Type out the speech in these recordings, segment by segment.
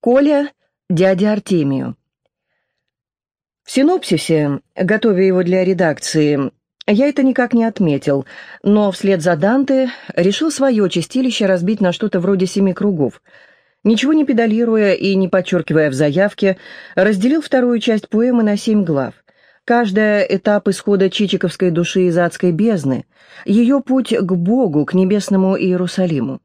Коля дяде Артемию. В синопсисе, готовя его для редакции, я это никак не отметил, но вслед за Данте решил свое чистилище разбить на что-то вроде семи кругов. Ничего не педалируя и не подчеркивая в заявке, разделил вторую часть поэмы на семь глав. Каждая — этап исхода чичиковской души из адской бездны, ее путь к Богу, к небесному Иерусалиму.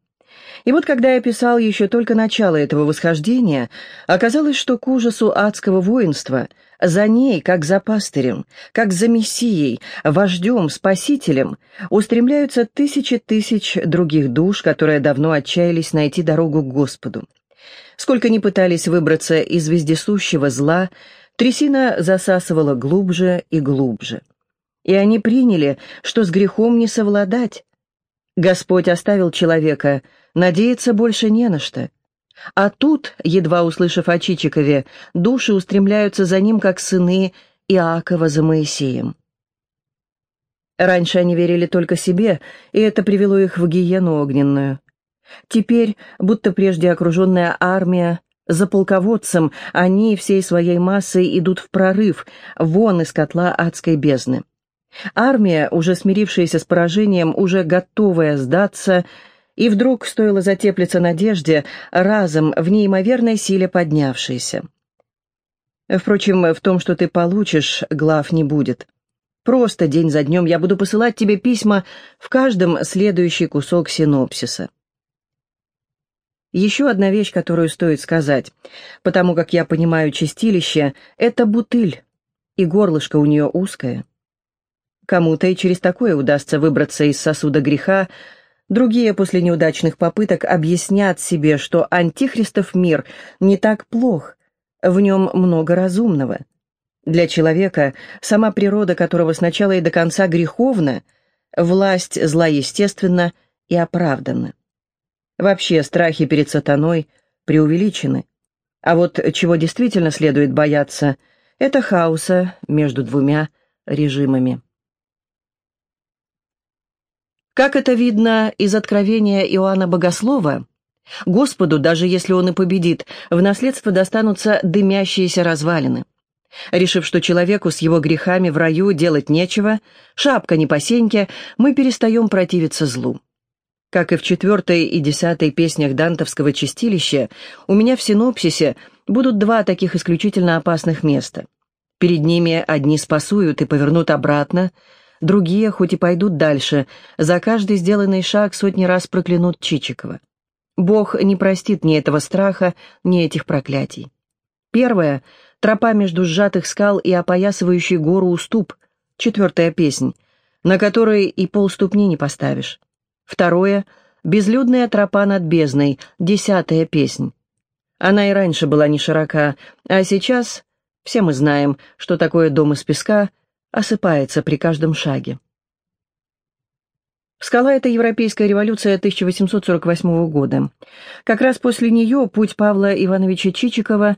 И вот когда я писал еще только начало этого восхождения, оказалось, что к ужасу адского воинства за ней, как за пастырем, как за мессией, вождем, спасителем, устремляются тысячи тысяч других душ, которые давно отчаялись найти дорогу к Господу. Сколько ни пытались выбраться из вездесущего зла, трясина засасывала глубже и глубже. И они приняли, что с грехом не совладать. Господь оставил человека — Надеяться больше не на что. А тут, едва услышав о Чичикове, души устремляются за ним, как сыны Иакова за Моисеем. Раньше они верили только себе, и это привело их в гиену огненную. Теперь, будто прежде окруженная армия, за полководцем они всей своей массой идут в прорыв, вон из котла адской бездны. Армия, уже смирившаяся с поражением, уже готовая сдаться, — и вдруг, стоило затеплиться надежде, разом в неимоверной силе поднявшейся. Впрочем, в том, что ты получишь, глав не будет. Просто день за днем я буду посылать тебе письма в каждом следующий кусок синопсиса. Еще одна вещь, которую стоит сказать, потому как я понимаю чистилище, это бутыль, и горлышко у нее узкое. Кому-то и через такое удастся выбраться из сосуда греха, Другие после неудачных попыток объяснят себе, что антихристов мир не так плох, в нем много разумного. Для человека, сама природа которого сначала и до конца греховна, власть зла естественна и оправдана. Вообще страхи перед сатаной преувеличены. А вот чего действительно следует бояться, это хаоса между двумя режимами. Как это видно из откровения Иоанна Богослова, Господу, даже если он и победит, в наследство достанутся дымящиеся развалины. Решив, что человеку с его грехами в раю делать нечего, шапка не по сеньке, мы перестаем противиться злу. Как и в четвертой и десятой песнях Дантовского чистилища, у меня в синопсисе будут два таких исключительно опасных места. Перед ними одни спасуют и повернут обратно, Другие, хоть и пойдут дальше, за каждый сделанный шаг сотни раз проклянут Чичикова. Бог не простит ни этого страха, ни этих проклятий. Первое — тропа между сжатых скал и опоясывающий гору уступ, четвертая песнь, на которой и полступни не поставишь. Второе — безлюдная тропа над бездной, десятая песнь. Она и раньше была не широка, а сейчас все мы знаем, что такое дом из песка — осыпается при каждом шаге. Скала — это европейская революция 1848 года. Как раз после нее путь Павла Ивановича Чичикова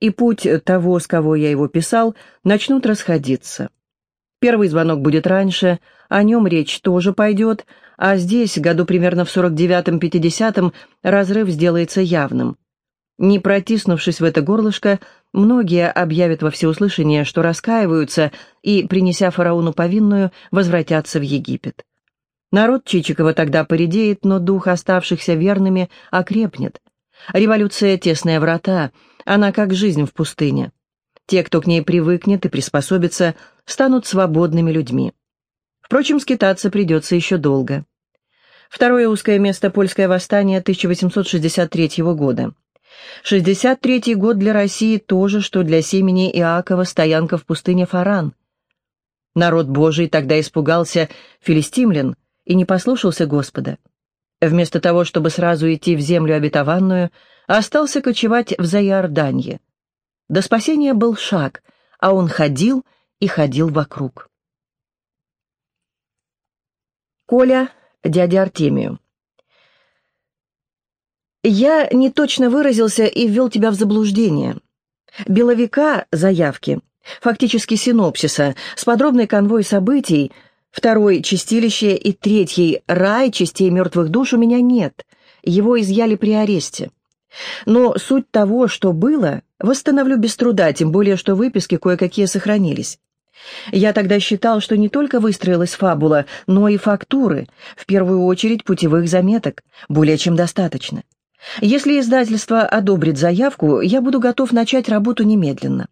и путь того, с кого я его писал, начнут расходиться. Первый звонок будет раньше, о нем речь тоже пойдет, а здесь, году примерно в 49-50, разрыв сделается явным. Не протиснувшись в это горлышко, многие объявят во всеуслышание, что раскаиваются и, принеся фараону повинную, возвратятся в Египет. Народ Чичикова тогда поредеет, но дух оставшихся верными окрепнет. Революция — тесная врата, она как жизнь в пустыне. Те, кто к ней привыкнет и приспособится, станут свободными людьми. Впрочем, скитаться придется еще долго. Второе узкое место — польское восстание 1863 года. 63-й год для России тоже, что для семени Иакова стоянка в пустыне Фаран. Народ Божий тогда испугался филистимлян и не послушался Господа. Вместо того, чтобы сразу идти в землю обетованную, остался кочевать в Заиорданье. До спасения был шаг, а он ходил и ходил вокруг. Коля, дядя Артемию. Я не точно выразился и ввел тебя в заблуждение. Беловика заявки, фактически синопсиса, с подробной конвой событий, второй — чистилище и третий — рай частей мертвых душ у меня нет. Его изъяли при аресте. Но суть того, что было, восстановлю без труда, тем более, что выписки кое-какие сохранились. Я тогда считал, что не только выстроилась фабула, но и фактуры, в первую очередь путевых заметок, более чем достаточно. Если издательство одобрит заявку, я буду готов начать работу немедленно.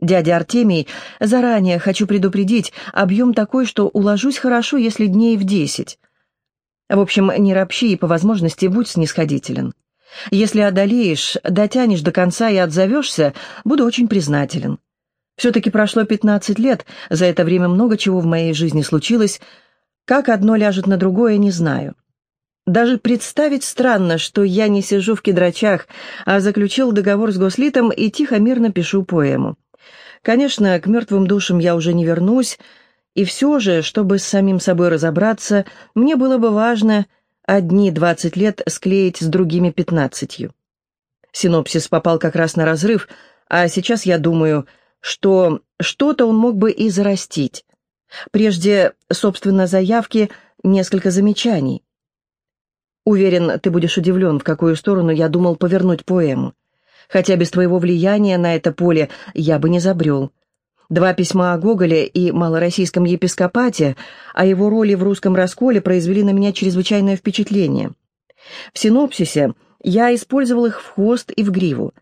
Дядя Артемий, заранее хочу предупредить, объем такой, что уложусь хорошо, если дней в десять. В общем, не ропщи и по возможности будь снисходителен. Если одолеешь, дотянешь до конца и отзовешься, буду очень признателен. Все-таки прошло 15 лет, за это время много чего в моей жизни случилось. Как одно ляжет на другое, не знаю. Даже представить странно, что я не сижу в кедрачах, а заключил договор с Гослитом и тихо-мирно пишу поэму. Конечно, к мертвым душам я уже не вернусь, и все же, чтобы с самим собой разобраться, мне было бы важно одни двадцать лет склеить с другими пятнадцатью. Синопсис попал как раз на разрыв, а сейчас я думаю – что что-то он мог бы и зарастить. Прежде, собственно, заявки, несколько замечаний. Уверен, ты будешь удивлен, в какую сторону я думал повернуть поэму. Хотя без твоего влияния на это поле я бы не забрел. Два письма о Гоголе и малороссийском епископате, о его роли в русском расколе произвели на меня чрезвычайное впечатление. В синопсисе я использовал их в хвост и в гриву.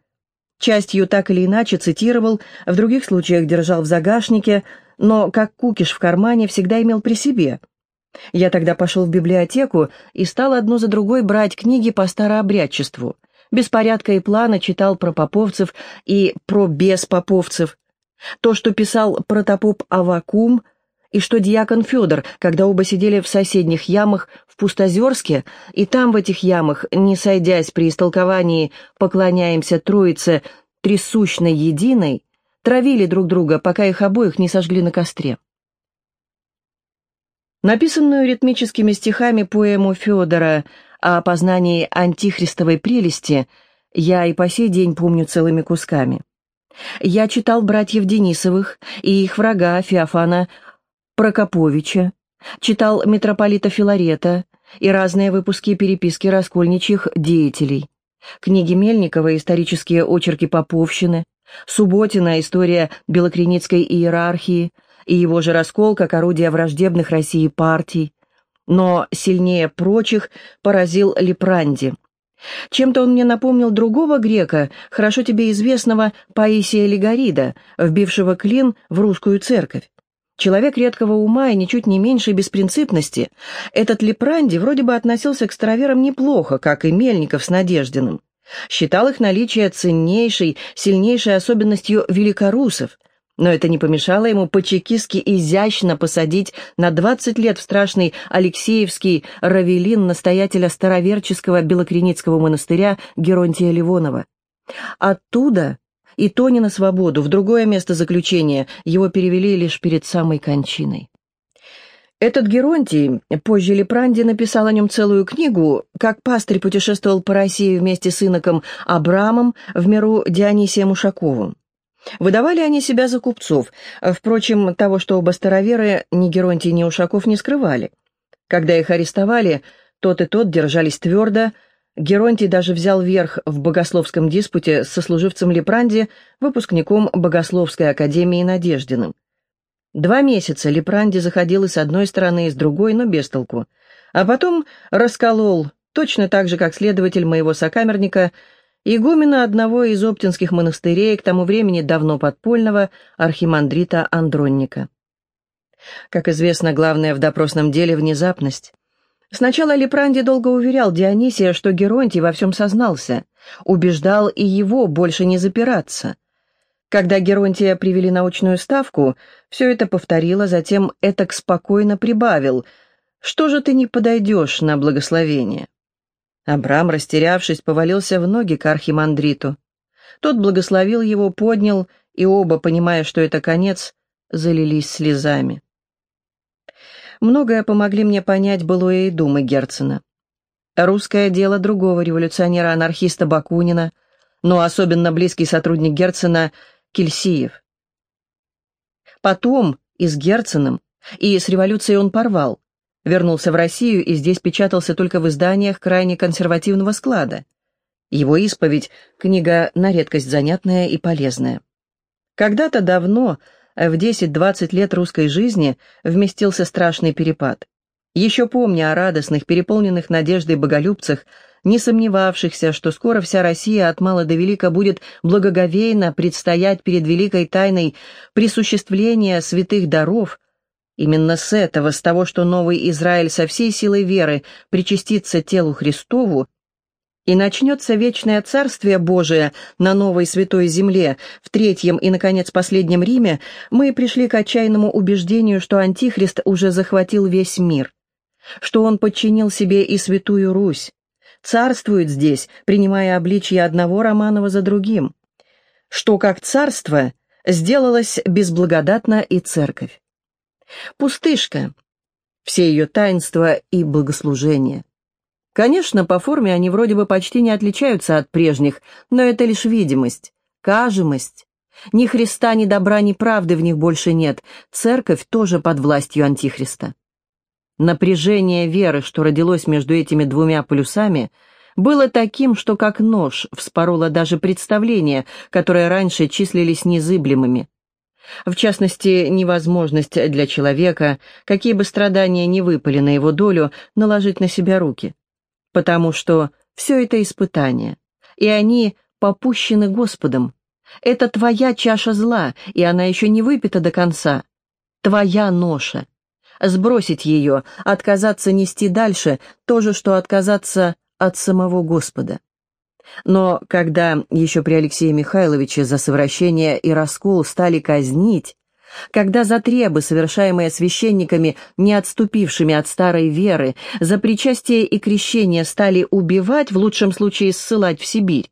Частью так или иначе цитировал, в других случаях держал в загашнике, но как кукиш в кармане всегда имел при себе. Я тогда пошел в библиотеку и стал одну за другой брать книги по старообрядчеству. Беспорядка и плана читал про поповцев и про беспоповцев. То, что писал протопоп Авакум, и что дьякон Федор, когда оба сидели в соседних ямах в Пустозерске, и там в этих ямах, не сойдясь при истолковании «поклоняемся Троице трясущной единой», травили друг друга, пока их обоих не сожгли на костре. Написанную ритмическими стихами поэму Федора о познании антихристовой прелести я и по сей день помню целыми кусками. Я читал братьев Денисовых и их врага Феофана Прокоповича, читал митрополита Филарета и разные выпуски переписки раскольничьих деятелей, книги Мельникова «Исторические очерки Поповщины», Субботина «История Белокреницкой иерархии» и его же раскол как орудие враждебных России партий. Но сильнее прочих поразил Лепранди. Чем-то он мне напомнил другого грека, хорошо тебе известного Паисия Легарида, вбившего клин в русскую церковь. Человек редкого ума и ничуть не меньшей беспринципности, этот Лепранди вроде бы относился к староверам неплохо, как и Мельников с Надеждиным. Считал их наличие ценнейшей, сильнейшей особенностью великорусов, но это не помешало ему по-чекистски изящно посадить на 20 лет в страшный Алексеевский равелин настоятеля староверческого Белокреницкого монастыря Геронтия Ливонова. Оттуда и то не на свободу, в другое место заключения, его перевели лишь перед самой кончиной. Этот Геронтий, позже Лепранди написал о нем целую книгу, как пастырь путешествовал по России вместе с иноком Абрамом в миру Дионисием Ушаковым. Выдавали они себя за купцов, впрочем, того, что оба староверы ни Геронтий, ни Ушаков не скрывали. Когда их арестовали, тот и тот держались твердо, Геронтий даже взял верх в богословском диспуте с сослуживцем Лепранди, выпускником Богословской академии Надеждиным. Два месяца Лепранди заходил и с одной стороны, и с другой, но без толку. А потом расколол, точно так же, как следователь моего сокамерника, игумена одного из оптинских монастырей, к тому времени давно подпольного, архимандрита Андронника. Как известно, главное в допросном деле — внезапность. Сначала Лепранди долго уверял Дионисия, что Геронтий во всем сознался, убеждал и его больше не запираться. Когда Геронтия привели на очную ставку, все это повторило, затем этак спокойно прибавил. «Что же ты не подойдешь на благословение?» Абрам, растерявшись, повалился в ноги к архимандриту. Тот благословил его, поднял, и оба, понимая, что это конец, залились слезами. Многое помогли мне понять былое и думы Герцена. Русское дело другого революционера-анархиста Бакунина, но особенно близкий сотрудник Герцена Кельсиев. Потом и с Герценом, и с революцией он порвал, вернулся в Россию и здесь печатался только в изданиях крайне консервативного склада. Его исповедь — книга на редкость занятная и полезная. Когда-то давно, в 10-20 лет русской жизни, вместился страшный перепад. Еще помня о радостных, переполненных надеждой боголюбцах, не сомневавшихся, что скоро вся Россия от мала до велика будет благоговейно предстоять перед великой тайной присуществления святых даров, именно с этого, с того, что новый Израиль со всей силой веры причастится телу Христову, и начнется вечное Царствие Божие на новой святой земле, в третьем и, наконец, последнем Риме, мы пришли к отчаянному убеждению, что Антихрист уже захватил весь мир, что он подчинил себе и святую Русь, царствует здесь, принимая обличье одного Романова за другим, что, как царство, сделалось безблагодатна и церковь. Пустышка, все ее таинства и богослужения. Конечно, по форме они вроде бы почти не отличаются от прежних, но это лишь видимость, кажемость. Ни Христа, ни добра, ни правды в них больше нет. Церковь тоже под властью Антихриста. Напряжение веры, что родилось между этими двумя полюсами, было таким, что как нож вспороло даже представления, которые раньше числились незыблемыми. В частности, невозможность для человека, какие бы страдания ни выпали на его долю, наложить на себя руки потому что все это испытание, и они попущены Господом. Это твоя чаша зла, и она еще не выпита до конца. Твоя ноша. Сбросить ее, отказаться нести дальше, то же, что отказаться от самого Господа. Но когда еще при Алексее Михайловиче за совращение и раскол стали казнить, когда за требы, совершаемые священниками, не отступившими от старой веры, за причастие и крещение стали убивать, в лучшем случае ссылать в Сибирь,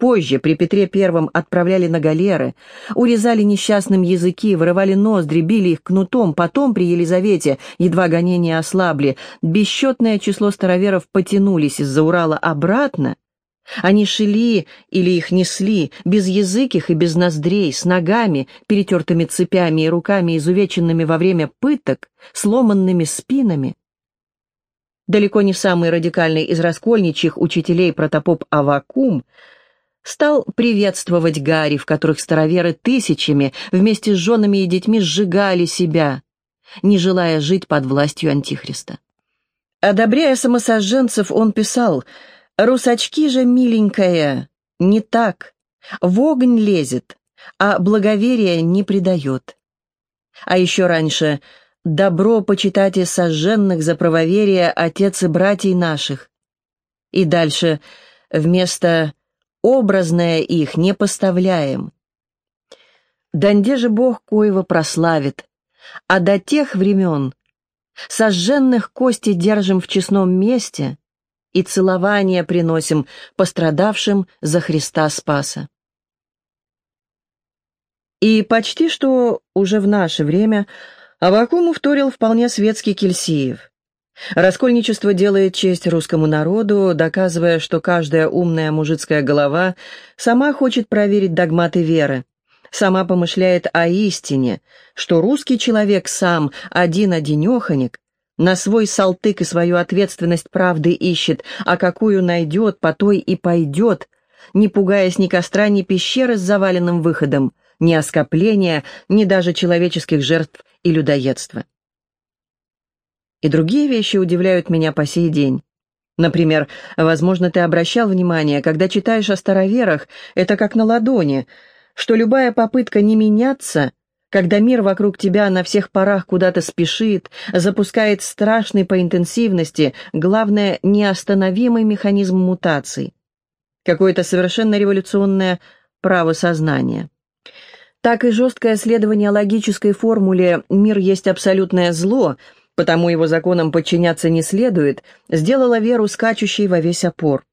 Позже при Петре Первом отправляли на галеры, урезали несчастным языки, вырывали ноздри, били их кнутом, потом при Елизавете, едва гонения ослабли, бесчетное число староверов потянулись из-за Урала обратно, они шили или их несли, без языких и без ноздрей, с ногами, перетертыми цепями и руками, изувеченными во время пыток, сломанными спинами. Далеко не самый радикальный из раскольничьих учителей протопоп Авакум стал приветствовать Гарри, в которых староверы тысячами вместе с женами и детьми сжигали себя, не желая жить под властью Антихриста. Одобряя самосожженцев, он писал – Русачки же, миленькая, не так. В огонь лезет, а благоверие не предает. А еще раньше «Добро почитайте сожженных за правоверие отец и братьей наших». И дальше вместо «образное их не поставляем». Данде же Бог коего прославит, а до тех времен сожженных кости держим в честном месте, и целования приносим пострадавшим за Христа Спаса. И почти что уже в наше время Авакуму вторил вполне светский Кельсиев. Раскольничество делает честь русскому народу, доказывая, что каждая умная мужицкая голова сама хочет проверить догматы веры, сама помышляет о истине, что русский человек сам один-одинеханик, на свой салтык и свою ответственность правды ищет, а какую найдет, по той и пойдет, не пугаясь ни костра, ни пещеры с заваленным выходом, ни оскопления, ни даже человеческих жертв и людоедства. И другие вещи удивляют меня по сей день. Например, возможно, ты обращал внимание, когда читаешь о староверах, это как на ладони, что любая попытка не меняться когда мир вокруг тебя на всех парах куда-то спешит, запускает страшный по интенсивности, главное, неостановимый механизм мутаций. Какое-то совершенно революционное право сознания. Так и жесткое следование логической формуле «мир есть абсолютное зло», потому его законам подчиняться не следует, сделало веру скачущей во весь опор.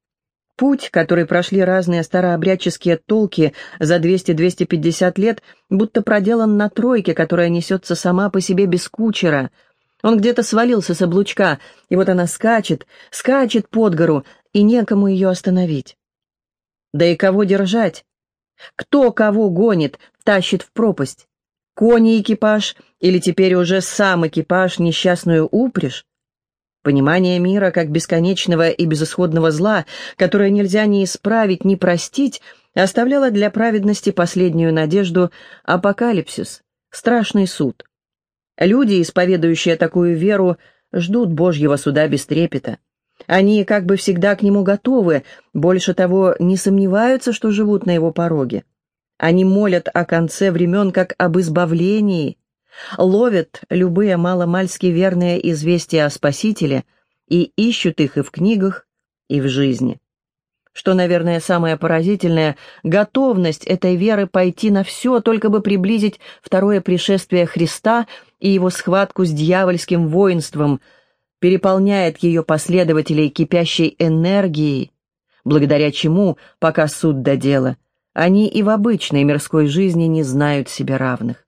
Путь, который прошли разные старообрядческие толки за 200-250 лет, будто проделан на тройке, которая несется сама по себе без кучера. Он где-то свалился с облучка, и вот она скачет, скачет под гору, и некому ее остановить. Да и кого держать? Кто кого гонит, тащит в пропасть? Кони экипаж или теперь уже сам экипаж несчастную упряжь? Понимание мира как бесконечного и безысходного зла, которое нельзя ни исправить, ни простить, оставляло для праведности последнюю надежду апокалипсис, страшный суд. Люди, исповедующие такую веру, ждут Божьего суда без трепета. Они как бы всегда к нему готовы, больше того, не сомневаются, что живут на его пороге. Они молят о конце времен как об избавлении, ловят любые маломальски верные известия о Спасителе и ищут их и в книгах, и в жизни. Что, наверное, самое поразительное, готовность этой веры пойти на все, только бы приблизить второе пришествие Христа и его схватку с дьявольским воинством, переполняет ее последователей кипящей энергией, благодаря чему, пока суд до дела, они и в обычной мирской жизни не знают себе равных.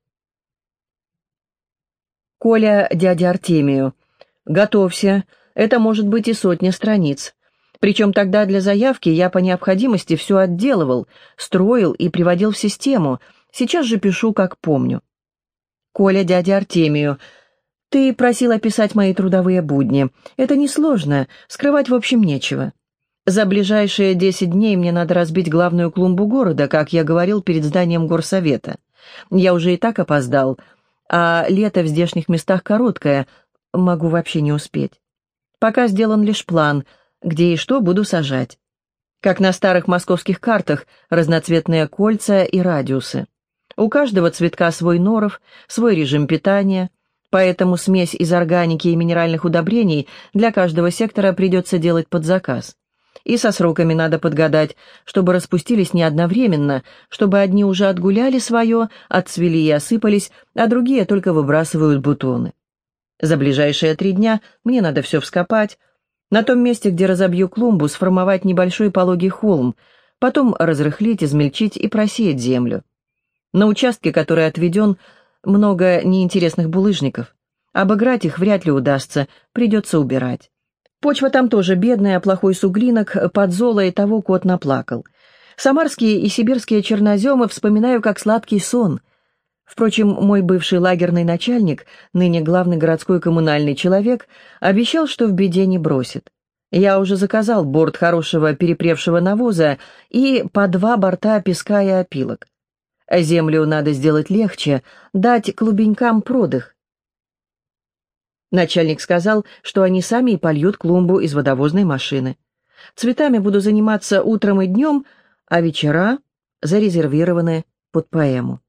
Коля дяде Артемию. «Готовься, это может быть и сотня страниц. Причем тогда для заявки я по необходимости все отделывал, строил и приводил в систему. Сейчас же пишу, как помню. Коля дяде Артемию. Ты просил описать мои трудовые будни. Это несложно, скрывать в общем нечего. За ближайшие десять дней мне надо разбить главную клумбу города, как я говорил перед зданием горсовета. Я уже и так опоздал, а лето в здешних местах короткое, могу вообще не успеть. Пока сделан лишь план — где и что буду сажать. Как на старых московских картах, разноцветные кольца и радиусы. У каждого цветка свой норов, свой режим питания, поэтому смесь из органики и минеральных удобрений для каждого сектора придется делать под заказ. И со сроками надо подгадать, чтобы распустились не одновременно, чтобы одни уже отгуляли свое, отцвели и осыпались, а другие только выбрасывают бутоны. За ближайшие три дня мне надо все вскопать, на том месте, где разобью клумбу, сформовать небольшой пологий холм, потом разрыхлить, измельчить и просеять землю. На участке, который отведен, много неинтересных булыжников. Обыграть их вряд ли удастся, придется убирать. Почва там тоже бедная, плохой суглинок, под золо и того кот наплакал. Самарские и сибирские черноземы вспоминаю как сладкий сон. Впрочем, мой бывший лагерный начальник, ныне главный городской коммунальный человек, обещал, что в беде не бросит. Я уже заказал борт хорошего перепревшего навоза и по два борта песка и опилок. Землю надо сделать легче, дать клубенькам продых. Начальник сказал, что они сами и польют клумбу из водовозной машины. Цветами буду заниматься утром и днем, а вечера зарезервированы под поэму.